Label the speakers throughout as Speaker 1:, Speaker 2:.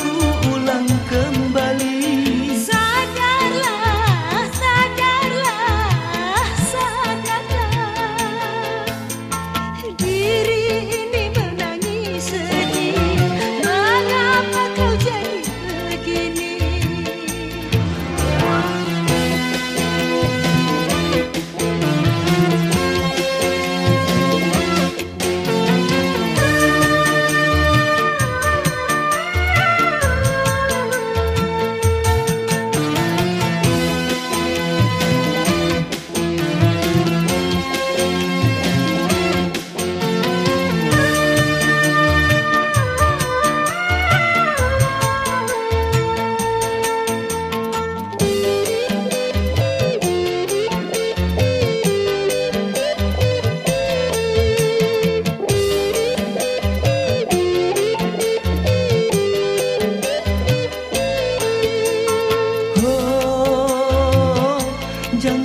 Speaker 1: aku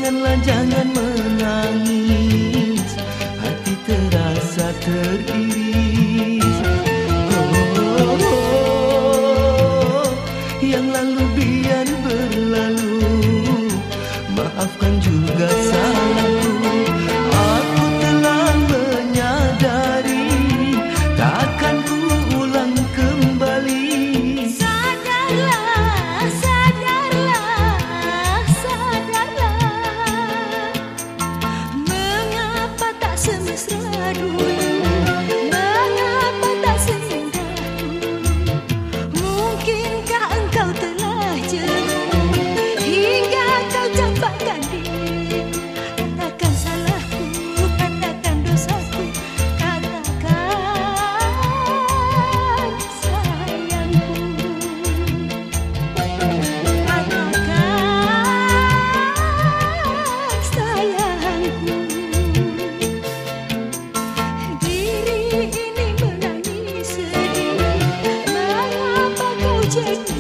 Speaker 1: janganlah jangan menangis. Hati terasa teriris. Oh, oh, oh, oh yang lalu biar berlalu. Maafkan juga saya. trên